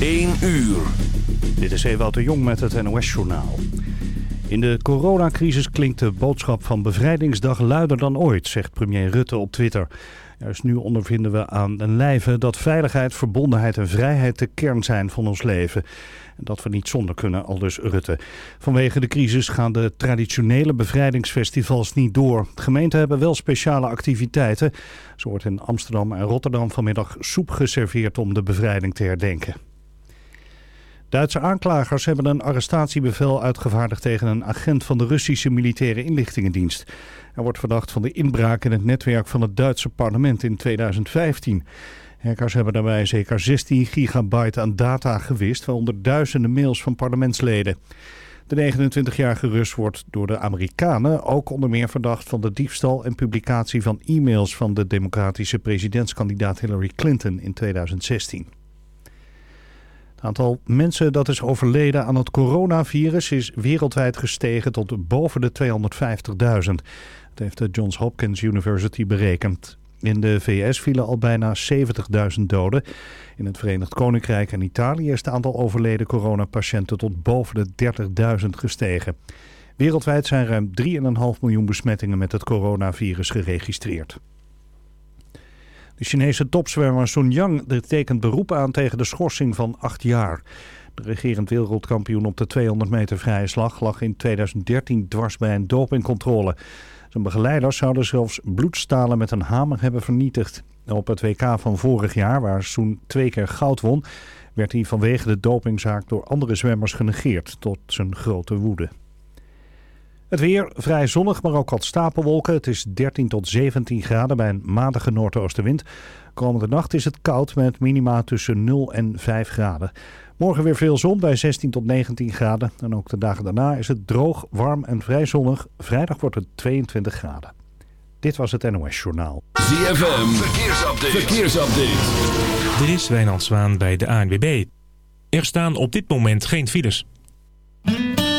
1 uur. Dit is Ewout de Jong met het NOS-journaal. In de coronacrisis klinkt de boodschap van bevrijdingsdag luider dan ooit, zegt premier Rutte op Twitter. Juist nu ondervinden we aan een lijve dat veiligheid, verbondenheid en vrijheid de kern zijn van ons leven. En dat we niet zonder kunnen, aldus Rutte. Vanwege de crisis gaan de traditionele bevrijdingsfestivals niet door. Gemeenten hebben wel speciale activiteiten. Zo wordt in Amsterdam en Rotterdam vanmiddag soep geserveerd om de bevrijding te herdenken. Duitse aanklagers hebben een arrestatiebevel uitgevaardigd tegen een agent van de Russische militaire inlichtingendienst. Hij wordt verdacht van de inbraak in het netwerk van het Duitse parlement in 2015. Hackers hebben daarbij zeker 16 gigabyte aan data gewist, waaronder duizenden mails van parlementsleden. De 29-jarige Rus wordt door de Amerikanen ook onder meer verdacht van de diefstal en publicatie van e-mails van de democratische presidentskandidaat Hillary Clinton in 2016. Het aantal mensen dat is overleden aan het coronavirus is wereldwijd gestegen tot boven de 250.000. Dat heeft de Johns Hopkins University berekend. In de VS vielen al bijna 70.000 doden. In het Verenigd Koninkrijk en Italië is het aantal overleden coronapatiënten tot boven de 30.000 gestegen. Wereldwijd zijn ruim 3,5 miljoen besmettingen met het coronavirus geregistreerd. De Chinese topzwemmer Sun Yang tekent beroep aan tegen de schorsing van acht jaar. De regerend wereldkampioen op de 200 meter vrije slag lag in 2013 dwars bij een dopingcontrole. Zijn begeleiders zouden zelfs bloedstalen met een hamer hebben vernietigd. Op het WK van vorig jaar, waar Sun twee keer goud won, werd hij vanwege de dopingzaak door andere zwemmers genegeerd, tot zijn grote woede. Het weer vrij zonnig, maar ook wat stapelwolken. Het is 13 tot 17 graden bij een matige noordoostenwind. Komende nacht is het koud met minima tussen 0 en 5 graden. Morgen weer veel zon bij 16 tot 19 graden. En ook de dagen daarna is het droog, warm en vrij zonnig. Vrijdag wordt het 22 graden. Dit was het NOS Journaal. ZFM, verkeersupdate. verkeersupdate. Er is Wijnand Zwaan bij de ANWB. Er staan op dit moment geen files.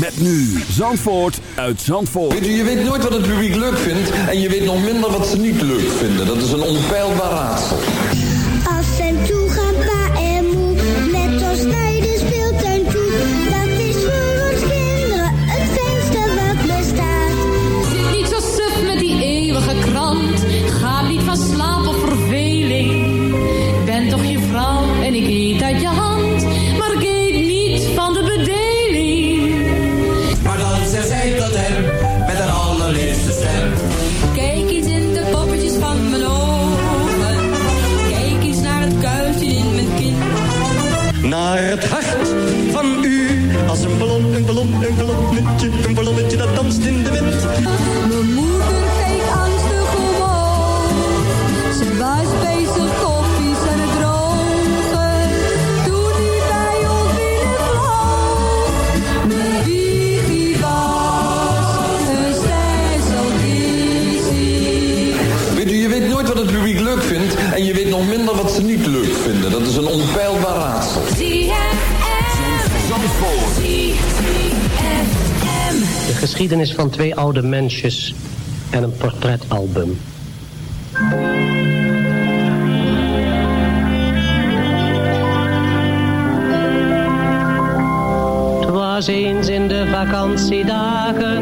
Met nu Zandvoort uit Zandvoort. Je, je weet nooit wat het publiek leuk vindt en je weet nog minder wat ze niet leuk vinden. Dat is een onpeilbaar raadsel. van twee oude mensjes en een portretalbum. Het was eens in de vakantiedagen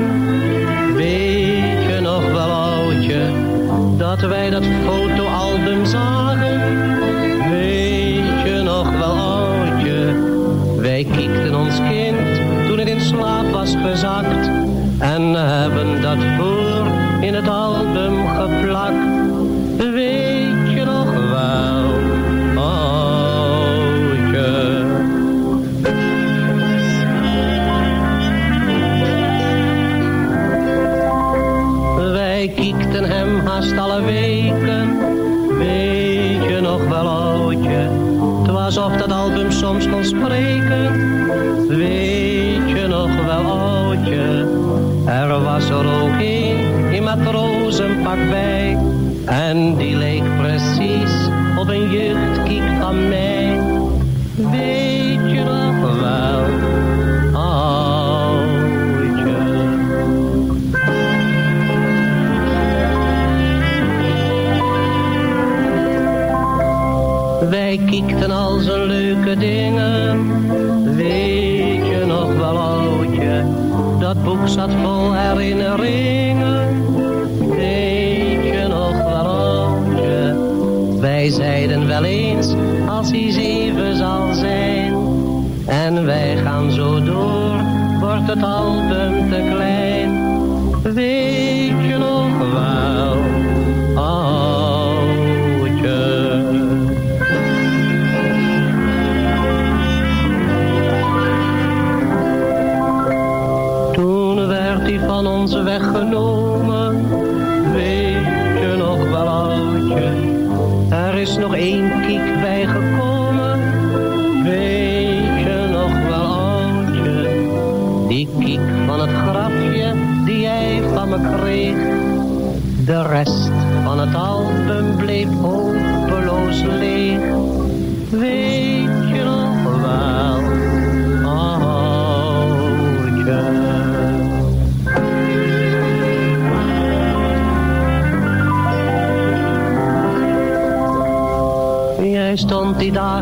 jeugd kikt van mij. Weet je nog wel, oudje. Wij kiekten al zijn leuke dingen. Weet je nog wel, oudje. Dat boek zat vol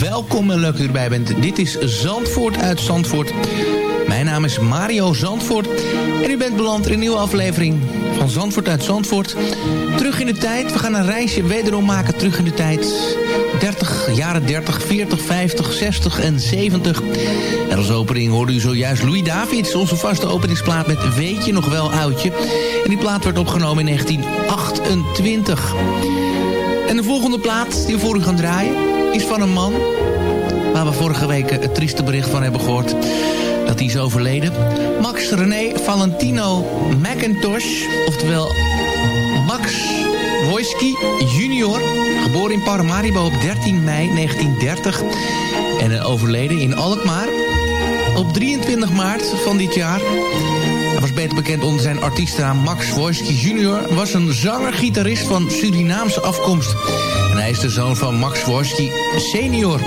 Welkom en leuk dat u erbij bent. Dit is Zandvoort uit Zandvoort. Mijn naam is Mario Zandvoort. En u bent beland in een nieuwe aflevering van Zandvoort uit Zandvoort. Terug in de tijd. We gaan een reisje wederom maken terug in de tijd. 30, jaren 30, 40, 50, 60 en 70. En als opening hoorde u zojuist Louis Davids, onze vaste openingsplaat met Weet je nog wel oudje. En die plaat werd opgenomen in 1928. En de volgende plaat die we voor u gaan draaien is van een man... waar we vorige week het trieste bericht van hebben gehoord dat hij is overleden. Max René Valentino McIntosh, oftewel Max Wojski junior, geboren in Paramaribo op 13 mei 1930 en overleden in Alkmaar op 23 maart van dit jaar. Hij was beter bekend onder zijn artiestnaam Max Wojski junior, was een zanger-gitarist van Surinaamse afkomst. En hij is de zoon van Max Wojski senior.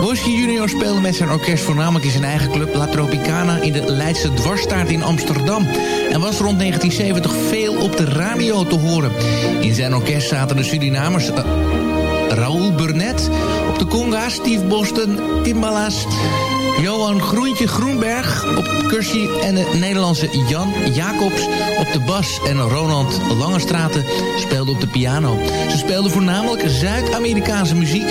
Wojski junior speelde met zijn orkest voornamelijk in zijn eigen club La Tropicana in de Leidse Dwarsstaart in Amsterdam. En was rond 1970 veel op de radio te horen. In zijn orkest zaten de Surinamers uh, Raoul Burnett, op de conga Steve Boston, Timbala's, Johan Groentje Groenberg op percussie en de Nederlandse Jan Jacobs op de bas en Ronald Langestraten speelde op de piano. Ze speelden voornamelijk Zuid-Amerikaanse muziek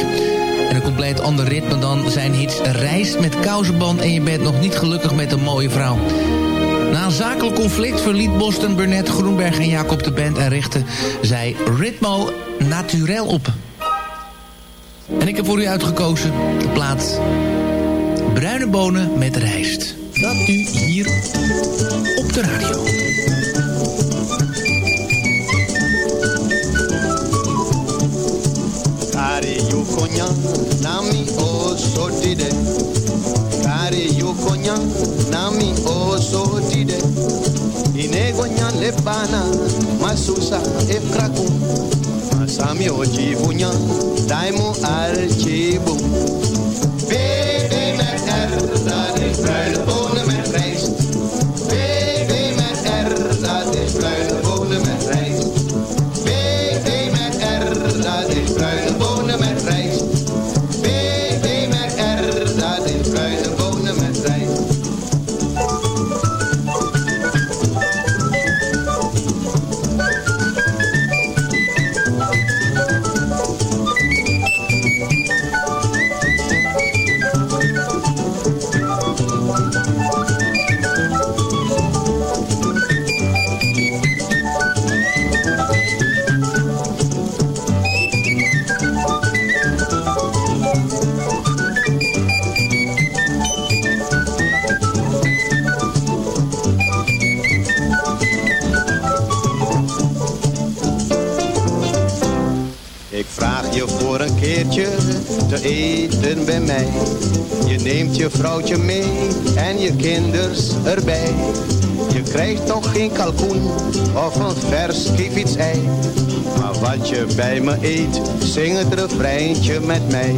en een compleet ander ritme dan zijn hits Reist met kousenband en je bent nog niet gelukkig met een mooie vrouw. Na een zakelijk conflict verliet Boston Burnett, Groenberg en Jacob de band en richtte zij Ritmo Naturel op. En ik heb voor u uitgekozen de plaats Bruine bonen met rijst. Dat nu hier op de radio. Kare yukonya nami oso dide Kare yukonya nami oso dide Inegonya lebana masusa efraku Masami ojivunya daimu alchibu dat is eten bij mij. Je neemt je vrouwtje mee en je kinders erbij. Je krijgt toch geen kalkoen of een vers kievitsei. Maar wat je bij me eet, zing het refreintje met mij.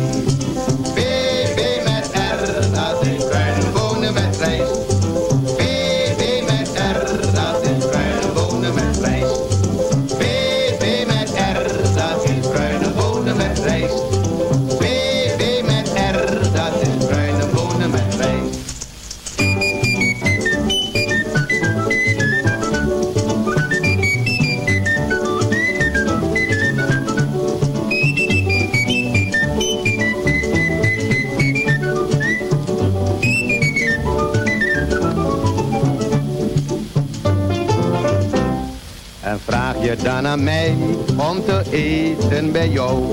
Mij om te eten bij jou.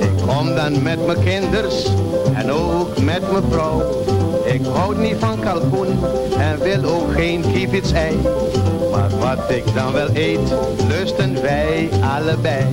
Ik kom dan met mijn kinders en ook met mijn vrouw. Ik houd niet van kalkoen en wil ook geen kievitsei. Maar wat ik dan wel eet, lusten wij allebei.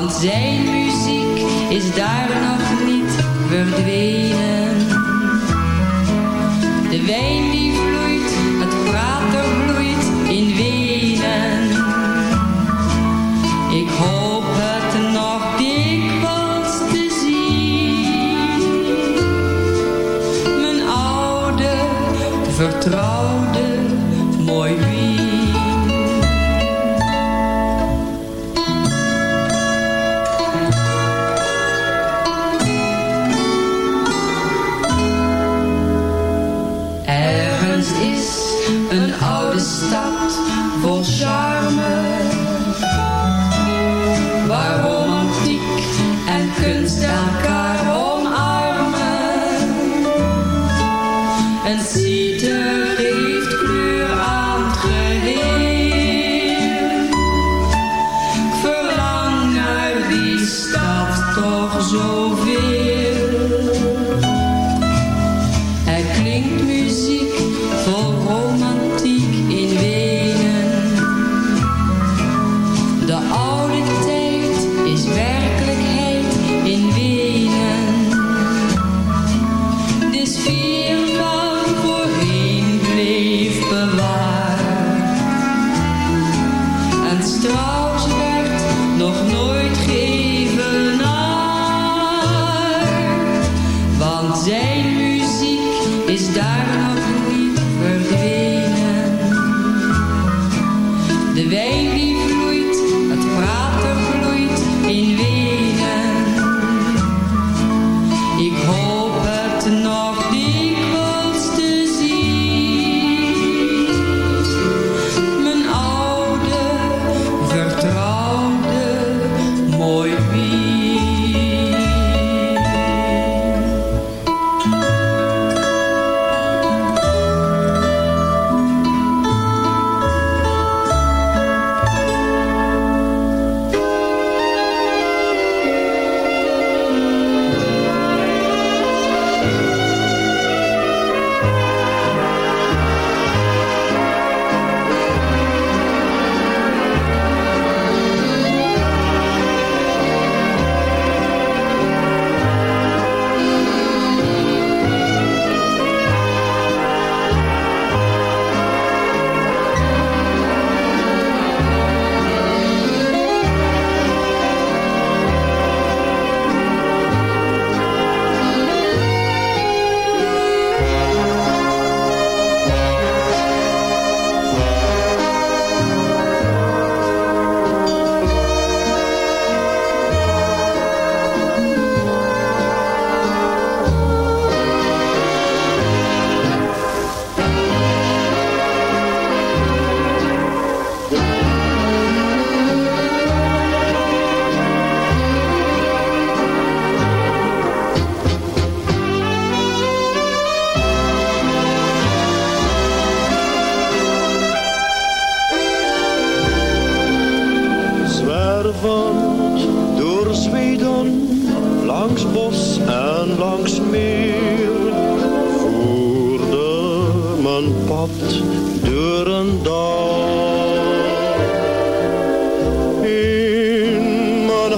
want zijn muziek is daar nog niet verdwenen. De wijn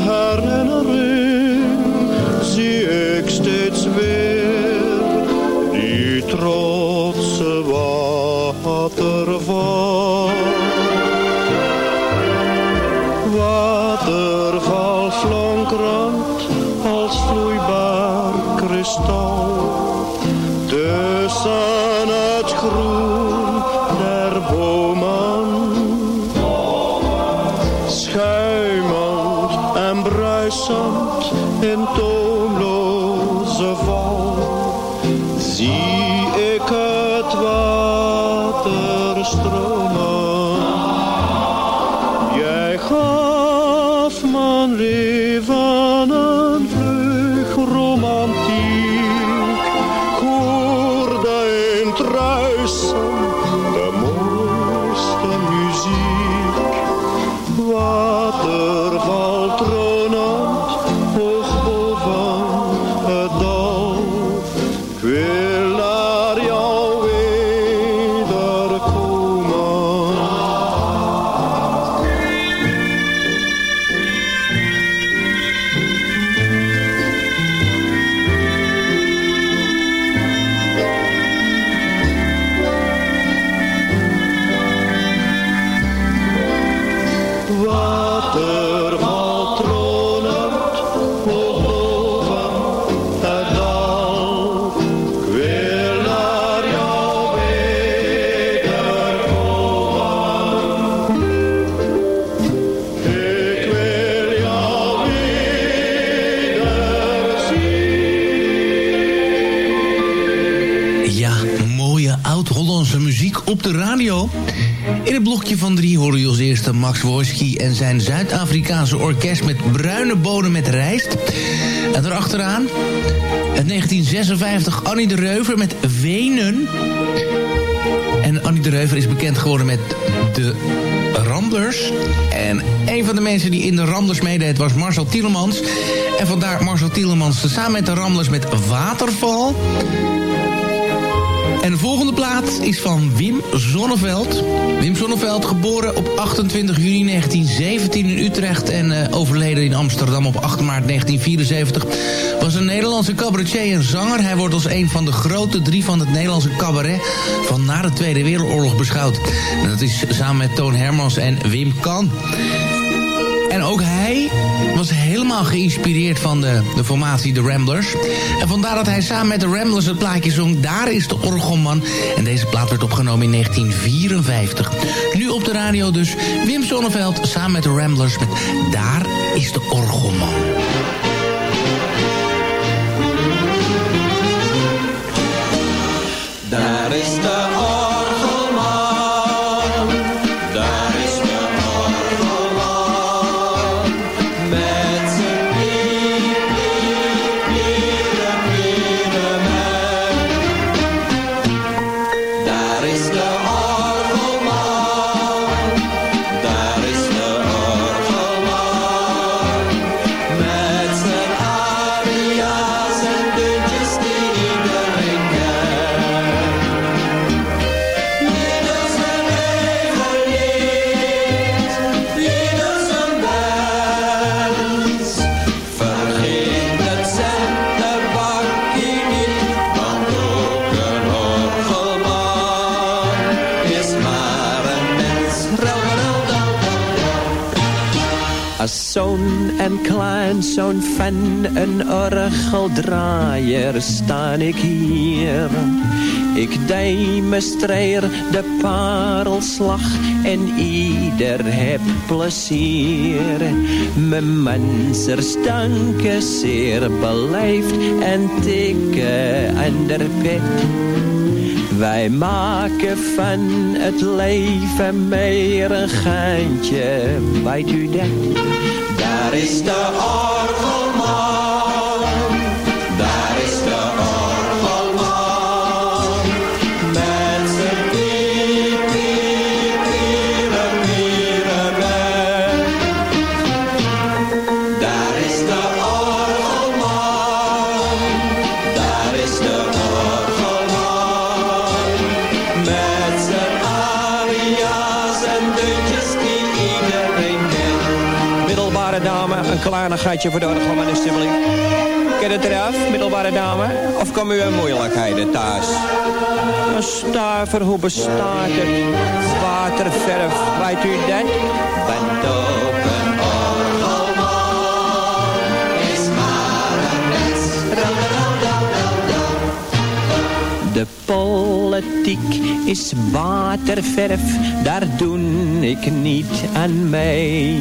her op de radio. In het blokje van drie horen je als eerste Max Wojski en zijn Zuid-Afrikaanse orkest met bruine bodem met rijst. En erachteraan het 1956 Annie de Reuver met Wenen. En Annie de Reuver is bekend geworden met de Ramblers. En een van de mensen die in de Ramblers meedeed was Marcel Tielemans. En vandaar Marcel Tielemans samen met de Ramblers met Waterval. En de volgende plaat is van Wim Zonneveld. Wim Zonneveld, geboren op 28 juni 1917 in Utrecht... en eh, overleden in Amsterdam op 8 maart 1974... was een Nederlandse cabaretier en zanger. Hij wordt als een van de grote drie van het Nederlandse cabaret... van na de Tweede Wereldoorlog beschouwd. En dat is samen met Toon Hermans en Wim Kan. En ook hij was helemaal geïnspireerd van de, de formatie The Ramblers. En vandaar dat hij samen met de Ramblers het plaatje zong... Daar is de Orgelman. En deze plaat werd opgenomen in 1954. Nu op de radio dus Wim Sonneveld samen met de Ramblers... met Daar is de Orgelman. Kleinzoon van een orgeldraaier staan ik hier. Ik demonstreer de parelslag en ieder heb plezier. Mijn mensers danken zeer beleefd en tikken aan de pet. Wij maken van het leven meer een geintje, weet u dat? Daar is de orgelman, kleinigheidje voor de orgelman alsjeblieft. Ken het eraf, middelbare dame? Of komen u in moeilijkheden thuis? Een stuiver, hoe bestaat het? Waterverf, weet u dat? Bent ook een orgelman, is maar een mens. De politiek is waterverf, daar doe ik niet aan mee.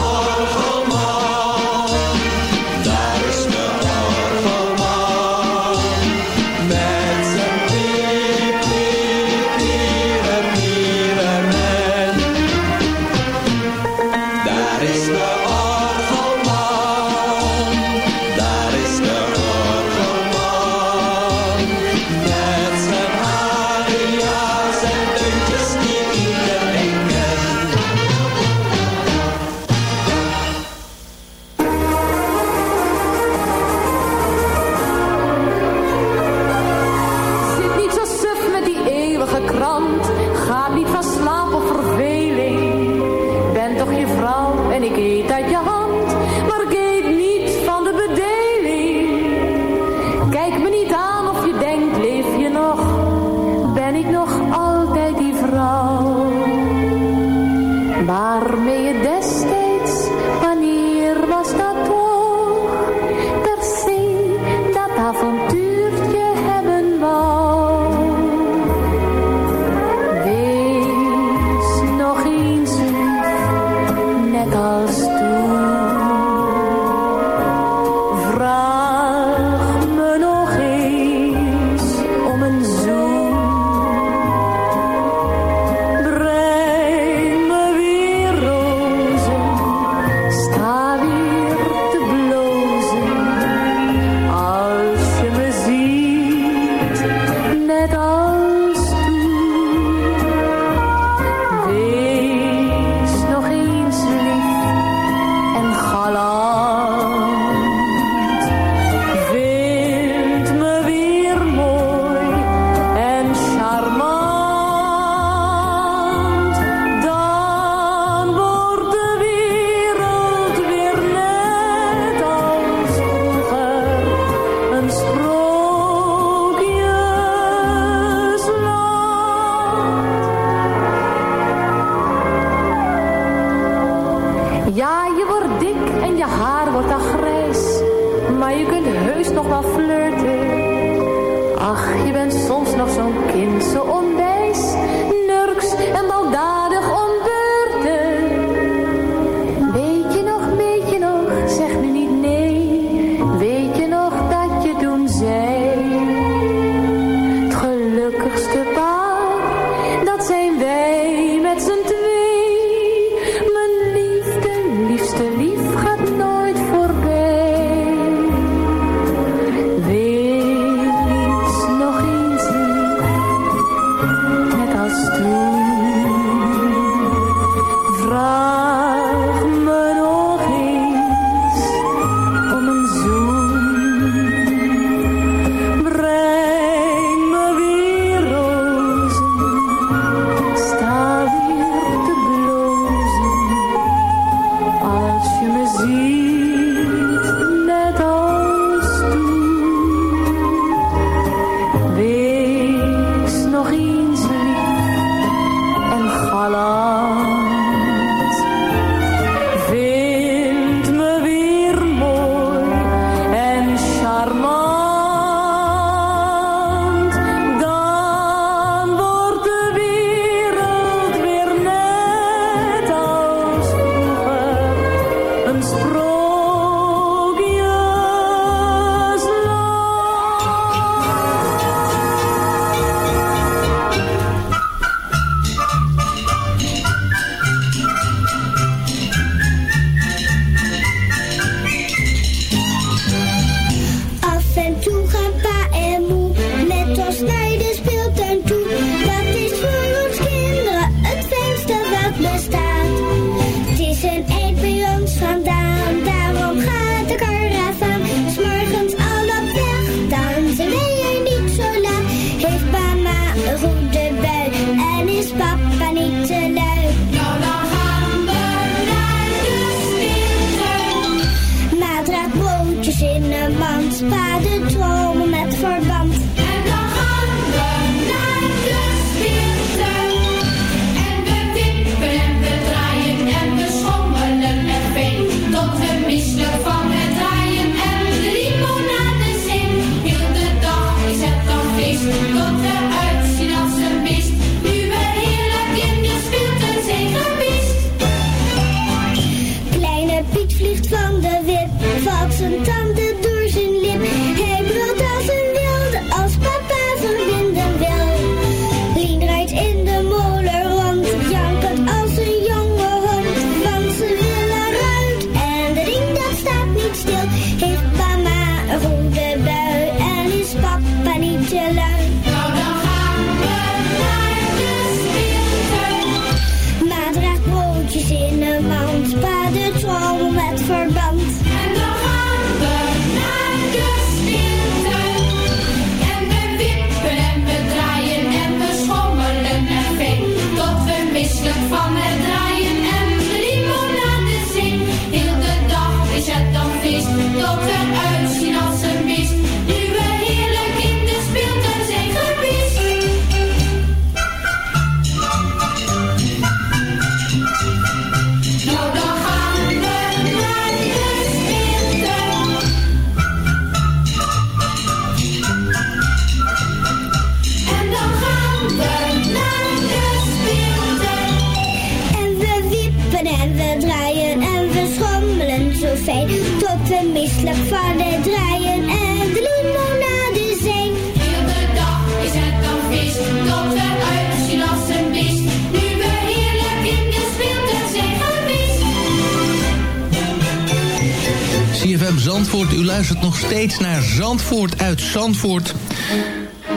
luistert nog steeds naar Zandvoort uit Zandvoort.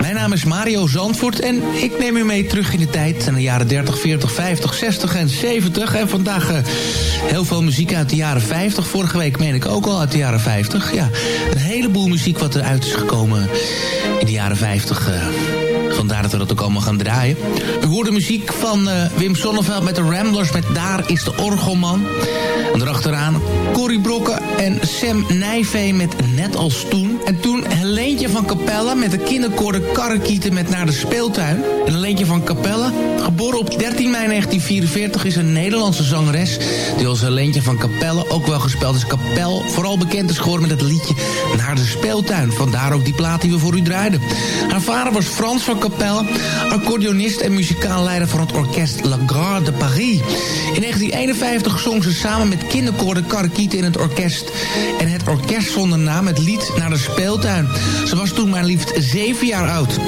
Mijn naam is Mario Zandvoort en ik neem u mee terug in de tijd... In de jaren 30, 40, 50, 60 en 70. En vandaag eh, heel veel muziek uit de jaren 50. Vorige week meen ik ook al uit de jaren 50. Ja, een heleboel muziek wat eruit is gekomen in de jaren 50... Vandaar dat we dat ook allemaal gaan draaien. U hoort de muziek van uh, Wim Sonneveld met de Ramblers met Daar is de Orgelman. En erachteraan Corrie Brokken en Sam Nijvee met Net als Toen. En toen Helentje van Capelle met de kinderkoor de Karrekieten met Naar de Speeltuin. En Helentje van Capelle, geboren op 13 mei 1944, is een Nederlandse zangeres... die als Helentje van Capelle ook wel gespeeld is. Kapel vooral bekend is geworden met het liedje Naar de Speeltuin. Vandaar ook die plaat die we voor u draaiden. Haar vader was Frans van Capelle, accordeonist en muzikaal leider van het orkest La Garde de Paris. In 1951 zong ze samen met kinderkoor de Karrekieten in het orkest... en het orkest zonder naam het lied Naar de Speeltuin. Ze was toen maar liefst zeven jaar oud.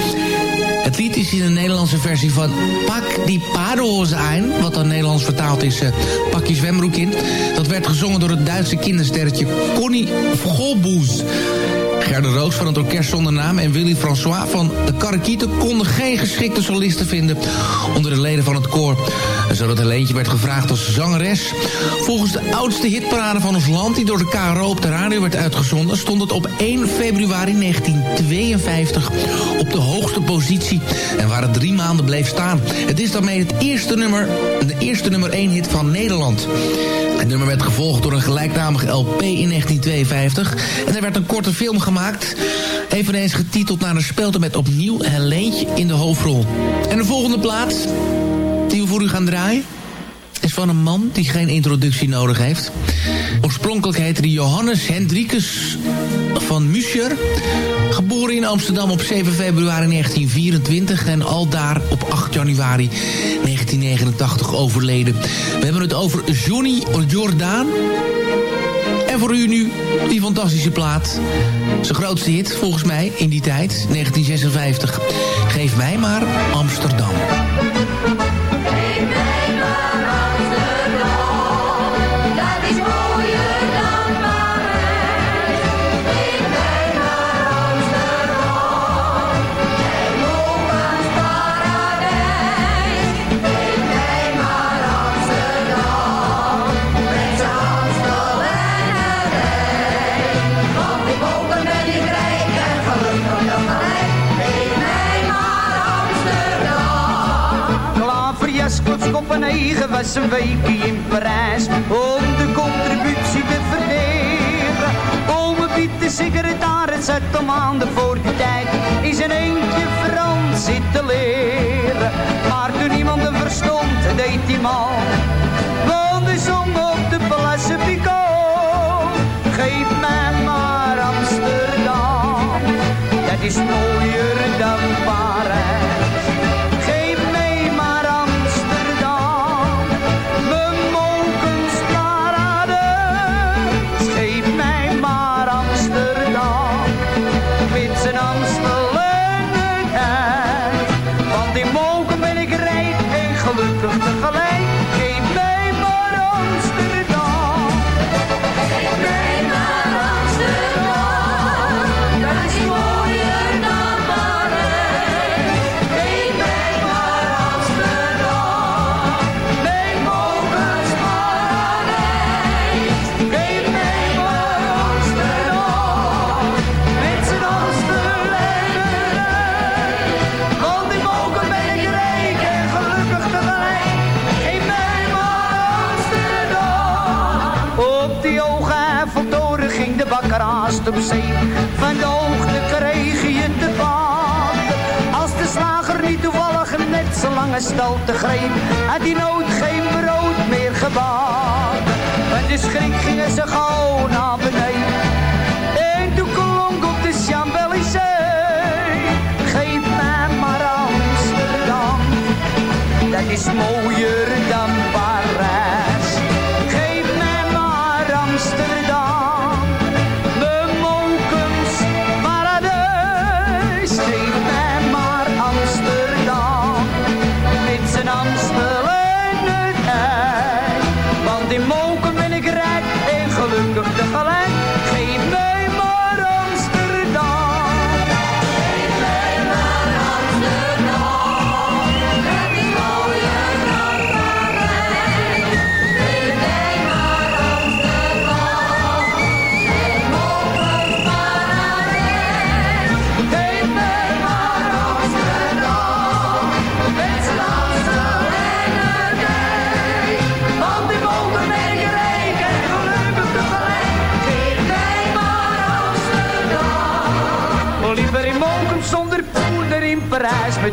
Het lied is in de Nederlandse versie van Pak die paardenhoze aan. Wat dan Nederlands vertaald is uh, Pak je zwembroek in. Dat werd gezongen door het Duitse kindersterretje Connie Golboes. Gerda Roos van het Orkest Zonder Naam en Willy François van de Karakieten konden geen geschikte solisten vinden onder de leden van het koor. Zodat Helentje werd gevraagd als zangeres. Volgens de oudste hitparade van ons land die door de KRO op de radio werd uitgezonden... stond het op 1 februari 1952 op de hoogste positie en waar het drie maanden bleef staan. Het is daarmee het eerste nummer, de eerste nummer 1 hit van Nederland. Het nummer werd gevolgd door een gelijknamige LP in 1952. En er werd een korte film gemaakt. Eveneens getiteld naar een spelte met opnieuw Helentje in de hoofdrol. En de volgende plaats die we voor u gaan draaien... is van een man die geen introductie nodig heeft. Oorspronkelijk heette hij Johannes Hendrikus van Muscher. Geboren in Amsterdam op 7 februari 1924 en aldaar op 8 januari 1989 overleden. We hebben het over Johnny Jordaan. En voor u nu die fantastische plaat. Zijn grootste hit volgens mij in die tijd, 1956. Geef mij maar Amsterdam. Was een in Parijs om de contributie te verdelen. Ome Piet, de secretaris, zat om maanden voor die tijd in zijn eentje Frans zitten leren. Maar toen iemand hem verstond, deed hij mal. Want hij zong op de Place Picot. Geef mij maar Amsterdam, dat is mooier zo lange te greep, had hij nooit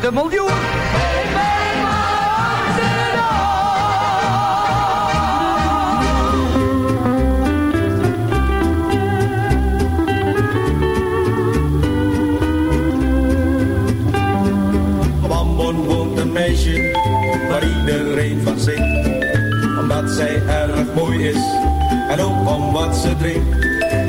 Een miljoen. Geef mij maar Ambon woont een meisje waar iedereen van zingt. Omdat zij erg mooi is en ook om wat ze drinkt.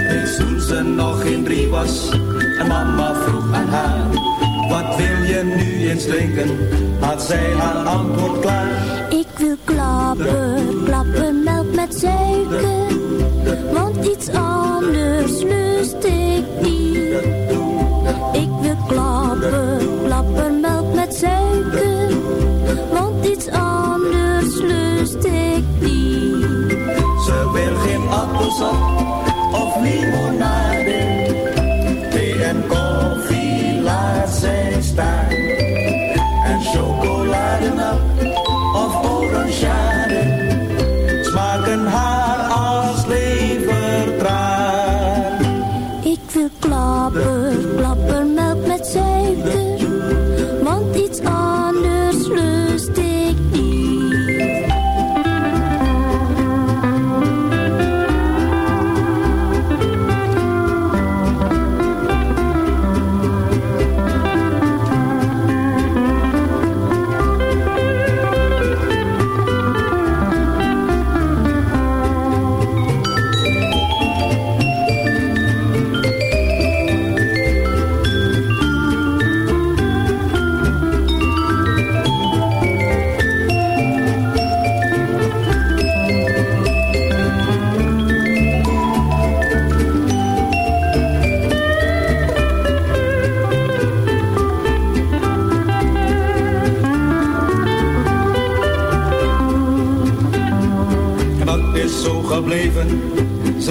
Dus toen ze nog geen drie was en mama vroeg aan haar. Wat wil je nu eens drinken? Had zij haar antwoord klaar. Ik wil klappen, klappen melk met suiker. Want iets anders lust ik niet.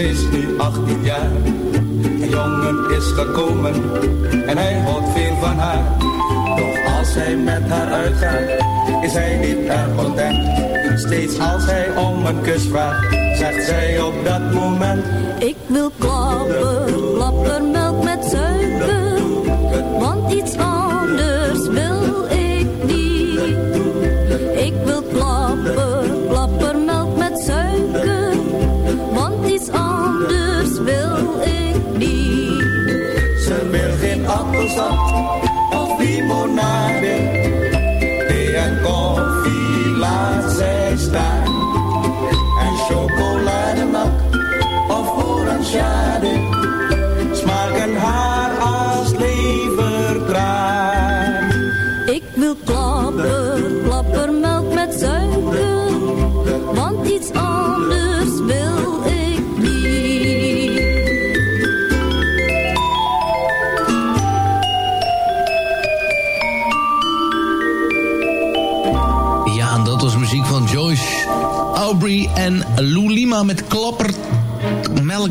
Is nu 18 jaar. Een jongen is gekomen en hij houdt veel van haar. Doch als hij met haar uitgaat, is hij niet erg content. Steeds als hij om een kus vraagt, zegt zij op dat moment. Ik wil klappen, geen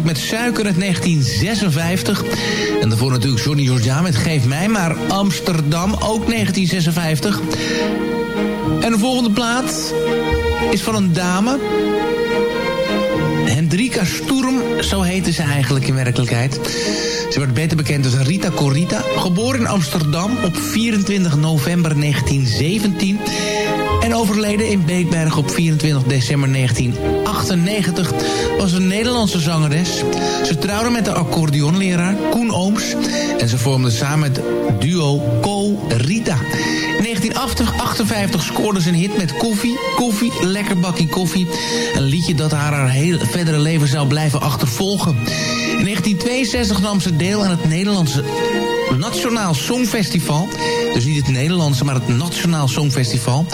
met suiker uit 1956. En daarvoor natuurlijk Johnny Jordaan met Geef mij maar Amsterdam, ook 1956. En de volgende plaat is van een dame. Hendrika Sturm, zo heette ze eigenlijk in werkelijkheid. Ze werd beter bekend als Rita Corita. Geboren in Amsterdam op 24 november 1917... En overleden in Beekberg op 24 december 1998 was een Nederlandse zangeres. Ze trouwde met de accordeonleraar Koen Ooms. En ze vormde samen het duo Co Rita. In 1958 scoorde ze een hit met Koffie. Koffie, lekker bakkie koffie. Een liedje dat haar haar heel verdere leven zou blijven achtervolgen. In 1962 nam ze deel aan het Nederlandse Nationaal Songfestival. Dus niet het Nederlandse, maar het Nationaal Songfestival.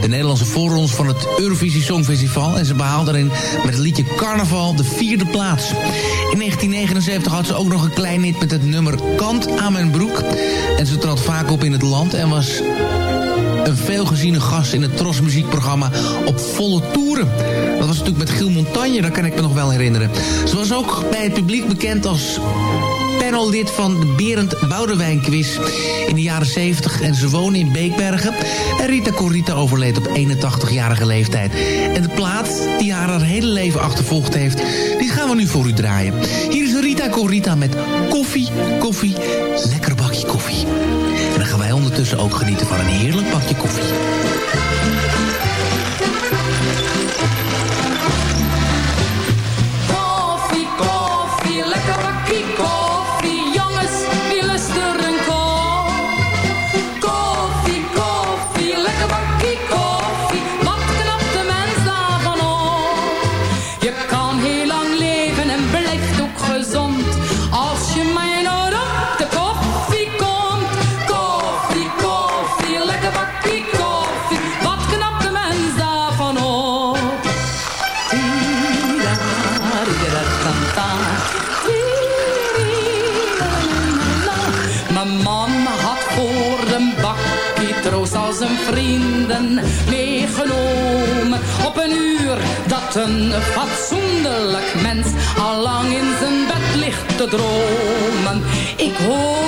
De Nederlandse voorrondes van het Eurovisie Songfestival. En ze behaalde erin met het liedje Carnaval de vierde plaats. In 1979 had ze ook nog een klein hit met het nummer Kant aan mijn broek. En ze trad vaak op in het land en was een veelgeziene gast in het Tros muziekprogramma op volle toeren. Dat was natuurlijk met Giel Montagne, dat kan ik me nog wel herinneren. Ze was ook bij het publiek bekend als panellid van de Berend Boudewijn quiz in de jaren 70 en ze woonde in Beekbergen. En Rita Corita overleed op 81-jarige leeftijd. En de plaat die haar haar hele leven achtervolgd heeft, die gaan we nu voor u draaien. Hier is Rita Corita met koffie, koffie, lekker bakje koffie. Ondertussen ook genieten van een heerlijk bakje. Koffie, dromen. Ik hoorde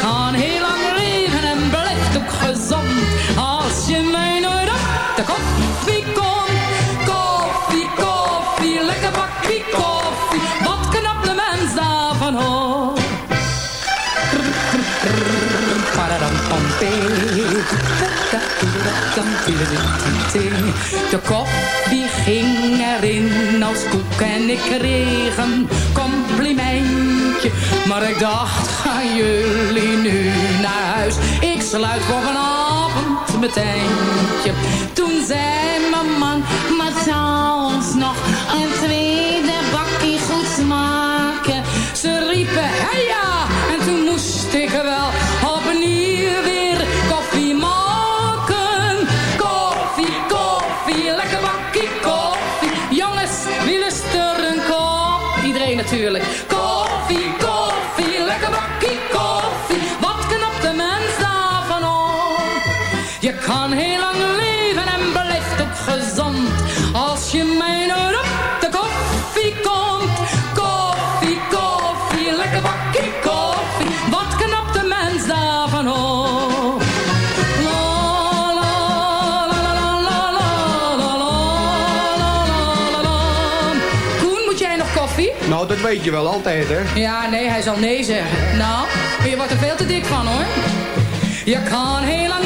Kan heel lang leven en blijft ook gezond. Als je mij nooit op de koffie komt. Koffie, koffie, lekker bakkie koffie. Wat knapt de mens daarvan op? De koffie ging erin als koek en ik kreeg een Maar ik dacht, gaan jullie nu naar huis? Ik sluit voor vanavond mijn tentje. Toen zei mijn man, maar zou ons nog een tweede dat weet je wel altijd, hè? Ja, nee, hij zal nee zeggen. Nou, je wordt er veel te dik van, hoor. Je kan heel lang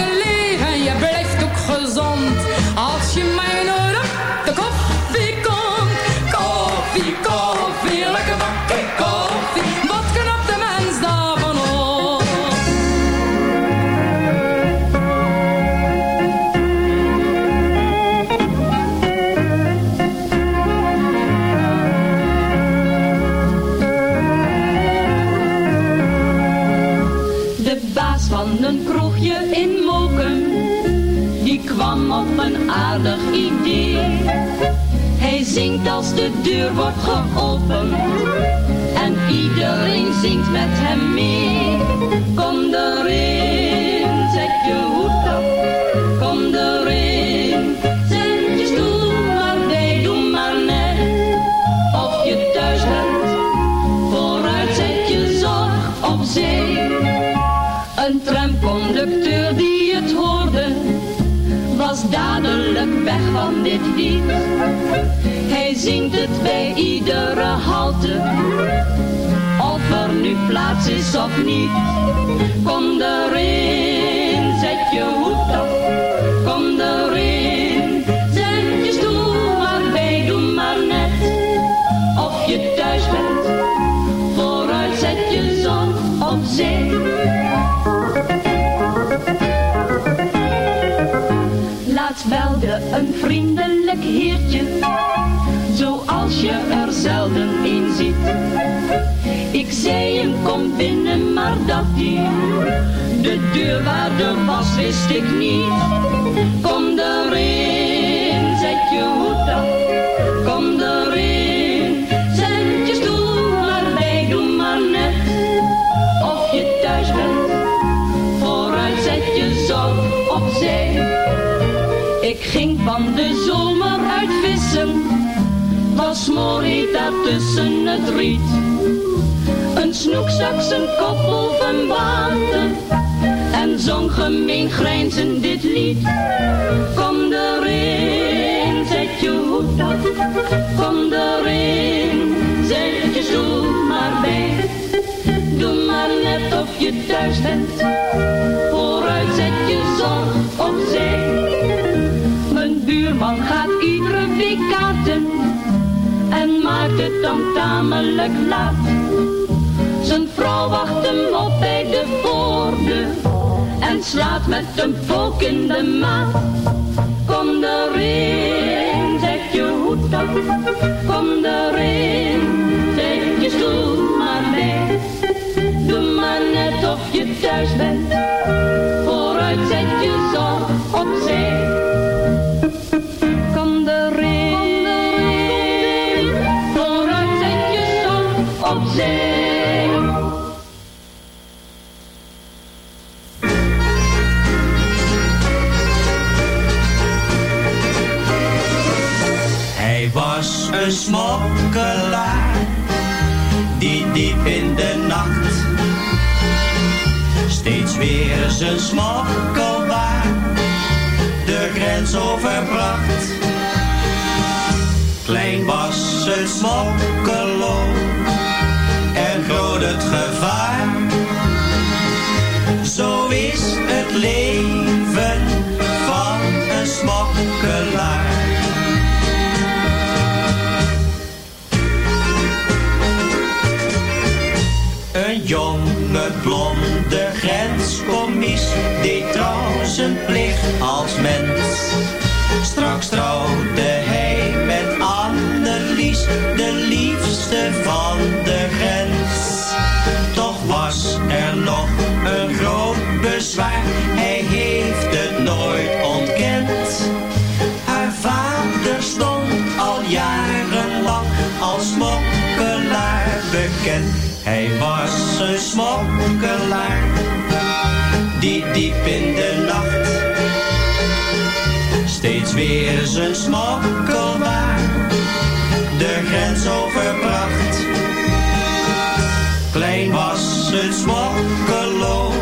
duur wordt of niet. Kom erin, zet je hoed op, kom erin, zet je stoel maar bij, doe maar net, of je thuis bent. Vooruit zet je zon opzij. Laatst belde een vriendelijk heertje, zoals je er zelden een ziet. Zei hem kom binnen, maar dat die de deur waar de was wist ik niet. Kom erin, zet je hoed op, kom erin, zet je stoel maar bij, doe maar net of je thuis bent. Vooruit zet je zo opzij. Ik ging van de zomer uit vissen, was mooi daar tussen het riet. Een snoek stak zijn kop boven water en zong gemeen grijnzend dit lied. Kom erin, zet je hoed af, kom erin, zet je stoel maar bij. Doe maar net of je thuis bent, vooruit zet je zorg opzij. Mijn buurman gaat iedere week en maakt het dan tamelijk laat. Zijn vrouw wacht hem op bij de voordeur en slaat met een pook in de maat. Kom erin, zet je hoed af, kom erin, zet je stoel maar bij. Doe maar net of je thuis bent, een smokkelaar die diep in de nacht steeds weer zijn smokkelwaar de grens overbracht. Klein was het smokkelo en groot het gevaar. Zo is het leven van een smokkelaar. Plicht als mens. Straks trouwde hij met Annelies, de liefste van de grens. Toch was er nog een groot bezwaar, hij heeft het nooit ontkend. Haar vader stond al jarenlang als smokkelaar bekend. Hij was een smokkelaar die diep in de nacht weer zijn smokkelwaar de grens overbracht. Klein was het smokkelo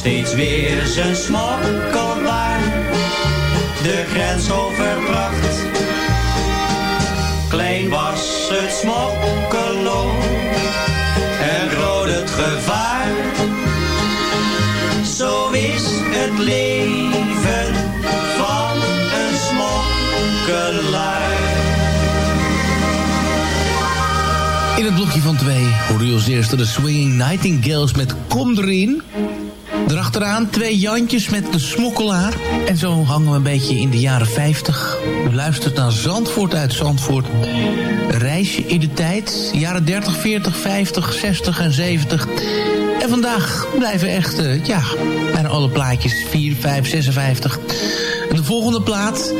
steeds weer zijn smokkelwaar de grens overbracht. Klein was het smokkelo en groot het gevaar. Zo is het leven van een smokkelaar. In het blokje van twee hoorde je als eerste de Swinging Nightingales met Kom erin. Erachteraan twee Jantjes met de smokkelaar. En zo hangen we een beetje in de jaren 50. U luistert naar Zandvoort uit Zandvoort. Reisje in de tijd. Jaren 30, 40, 50, 60 en 70. En vandaag blijven echt, eh, ja, bijna alle plaatjes 4, 5, 56. En de volgende plaat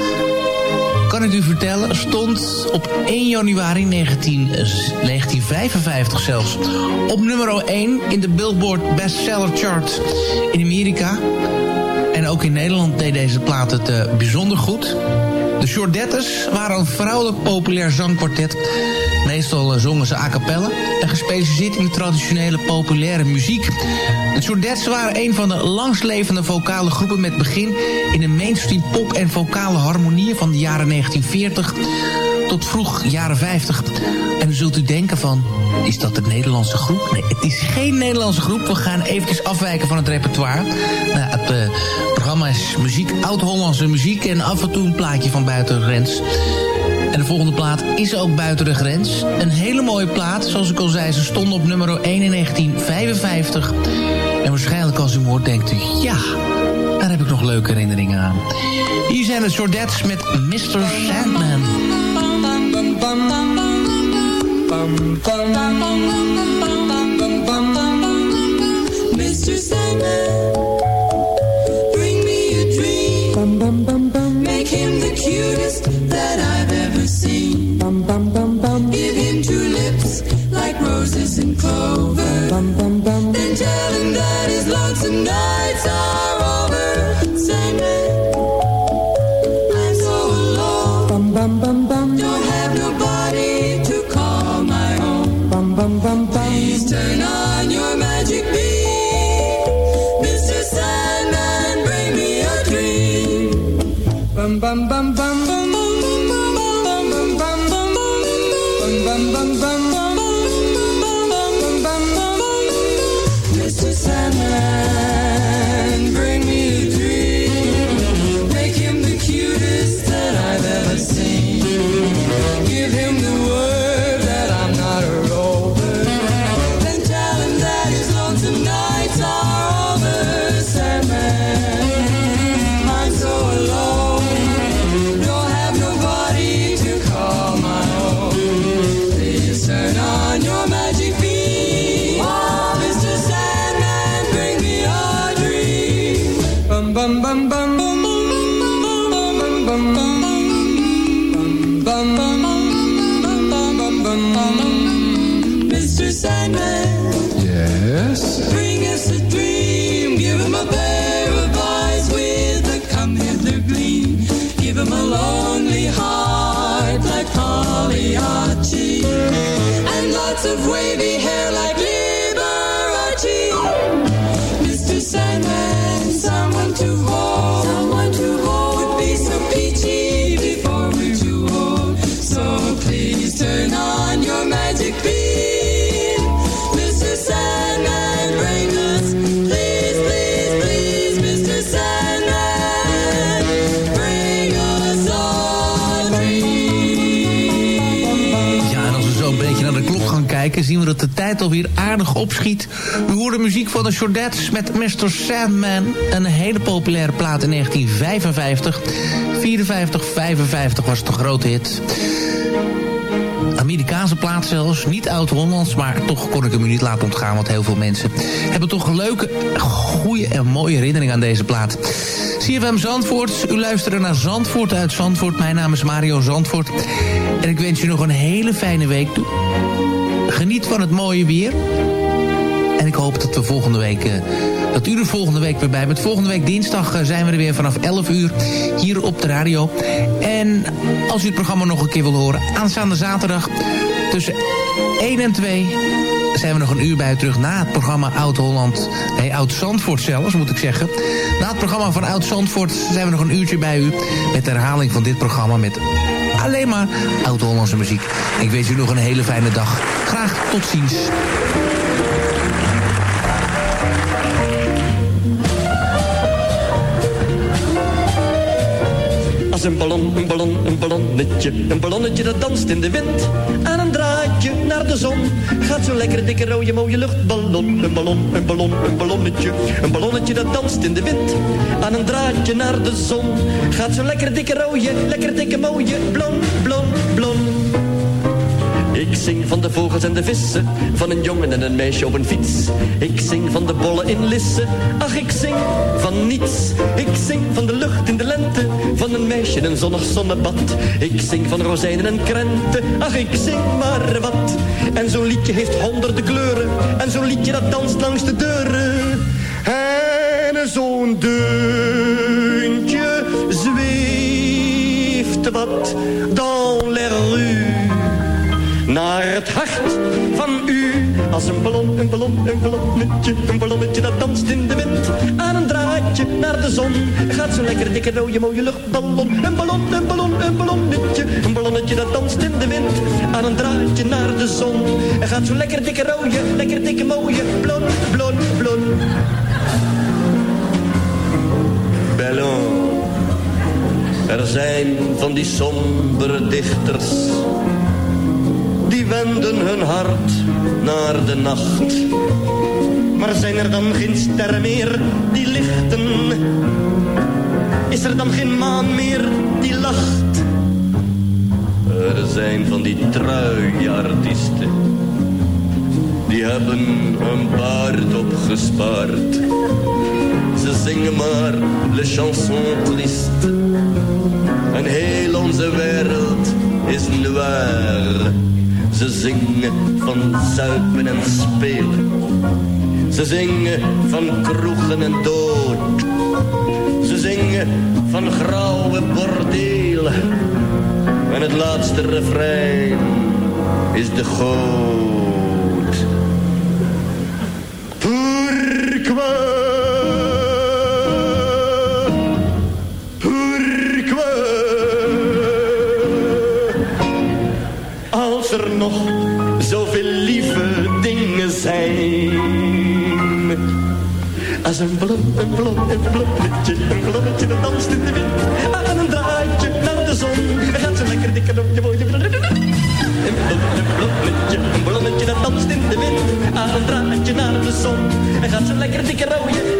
kan ik u vertellen, stond op 1 januari 19, eh, 1955 zelfs op nummer 1 in de Billboard Bestseller Chart in Amerika. En ook in Nederland deed deze plaat het eh, bijzonder goed. De Shortettes waren een vrouwelijk populair zangkwartet. Meestal eh, zongen ze a cappella en gespecialiseerd in de traditionele populaire muziek. De Shortettes waren een van de langstlevende vocale groepen met begin in de mainstream pop en vocale harmonieën van de jaren 1940 tot vroeg jaren 50. En dan zult u denken van, is dat een Nederlandse groep? Nee, het is geen Nederlandse groep. We gaan eventjes afwijken van het repertoire. Nou, het uh, programma is muziek, oud-Hollandse muziek... en af en toe een plaatje van buiten de. En de volgende plaat is ook buiten de grens. Een hele mooie plaat, zoals ik al zei. Ze stond op nummer 1 in 1955. En waarschijnlijk als u hoort denkt u... ja, daar heb ik nog leuke herinneringen aan. Hier zijn de Sordettes met Mr. Sandman. Mr. Sandman, Two lips like roses and clover. Then tell him that his lonesome nights are zien we dat de tijd alweer aardig opschiet. We hoorden muziek van de Shordettes met Mr. Sandman. Een hele populaire plaat in 1955. 54, 55 was een grote hit. Amerikaanse plaat zelfs, niet oud-Hollands... maar toch kon ik hem u niet laten ontgaan... want heel veel mensen hebben toch leuke, goede en mooie herinnering aan deze plaat. CFM Zandvoort, u luistert naar Zandvoort uit Zandvoort. Mijn naam is Mario Zandvoort. En ik wens u nog een hele fijne week toe. Geniet van het mooie weer. En ik hoop dat we volgende week... eh, dat u er volgende week weer bij bent. Volgende week dinsdag eh, zijn we er weer vanaf 11 uur hier op de radio. En als u het programma nog een keer wil horen... aanstaande zaterdag tussen 1 en 2 zijn we nog een uur bij terug na het programma Oud-Holland... Nee, Oud-Zandvoort zelfs, moet ik zeggen. Na het programma van Oud-Zandvoort zijn we nog een uurtje bij u... met de herhaling van dit programma met alleen maar Oud-Hollandse muziek. Ik wens u nog een hele fijne dag. Graag tot ziens. Een ballon, een ballon, een ballonnetje. Een ballonnetje dat danst in de wind. Aan een draadje naar de zon. Gaat zo lekker dikke rode mooie luchtballon. Een ballon, een ballon, een ballonnetje. Een ballonnetje dat danst in de wind. Aan een draadje naar de zon. Gaat zo lekker dikke rode, lekker dikke mooie. Blon, blon. Ik zing van de vogels en de vissen, van een jongen en een meisje op een fiets. Ik zing van de bollen in Lisse, ach ik zing van niets. Ik zing van de lucht in de lente, van een meisje in een zonnig zonnebad. Ik zing van rozijnen en krenten, ach ik zing maar wat. En zo'n liedje heeft honderden kleuren, en zo'n liedje dat danst langs de deuren. En zo'n deuntje zweeft wat Een ballon, een ballon, een ballonnetje, een ballonnetje dat danst in de wind. Aan een draadje naar de zon gaat zo'n lekker dikke rode mooie luchtballon. Een ballon, een ballon, een ballonnetje, een ballonnetje dat danst in de wind. Aan een draadje naar de zon gaat zo'n lekker dikke rode, lekker dikke mooie blon, blon, blon. Ballon. Er zijn van die sombere dichters die wenden hun hart naar de nacht. Maar zijn er dan geen sterren meer die lichten? Is er dan geen maan meer die lacht? Er zijn van die truie artiesten, die hebben een baard opgespaard. Ze zingen maar le chanson triste. En heel onze wereld is noir. Ze zingen van zuipen en spelen. Ze zingen van kroegen en dood. Ze zingen van grauwe bordelen. En het laatste refrein is de goot. Een ballon, een ballon, een ballonnetje, een ballonnetje dat danst in de wind. Aan een draadje naar de zon, gaat zo lekker dikker op je mooie ballon. Een ballon, een ballonnetje, een ballonnetje dat danst in de wind. Aan een draadje naar de zon, en gaat zo lekker dikke rode,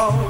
Kussen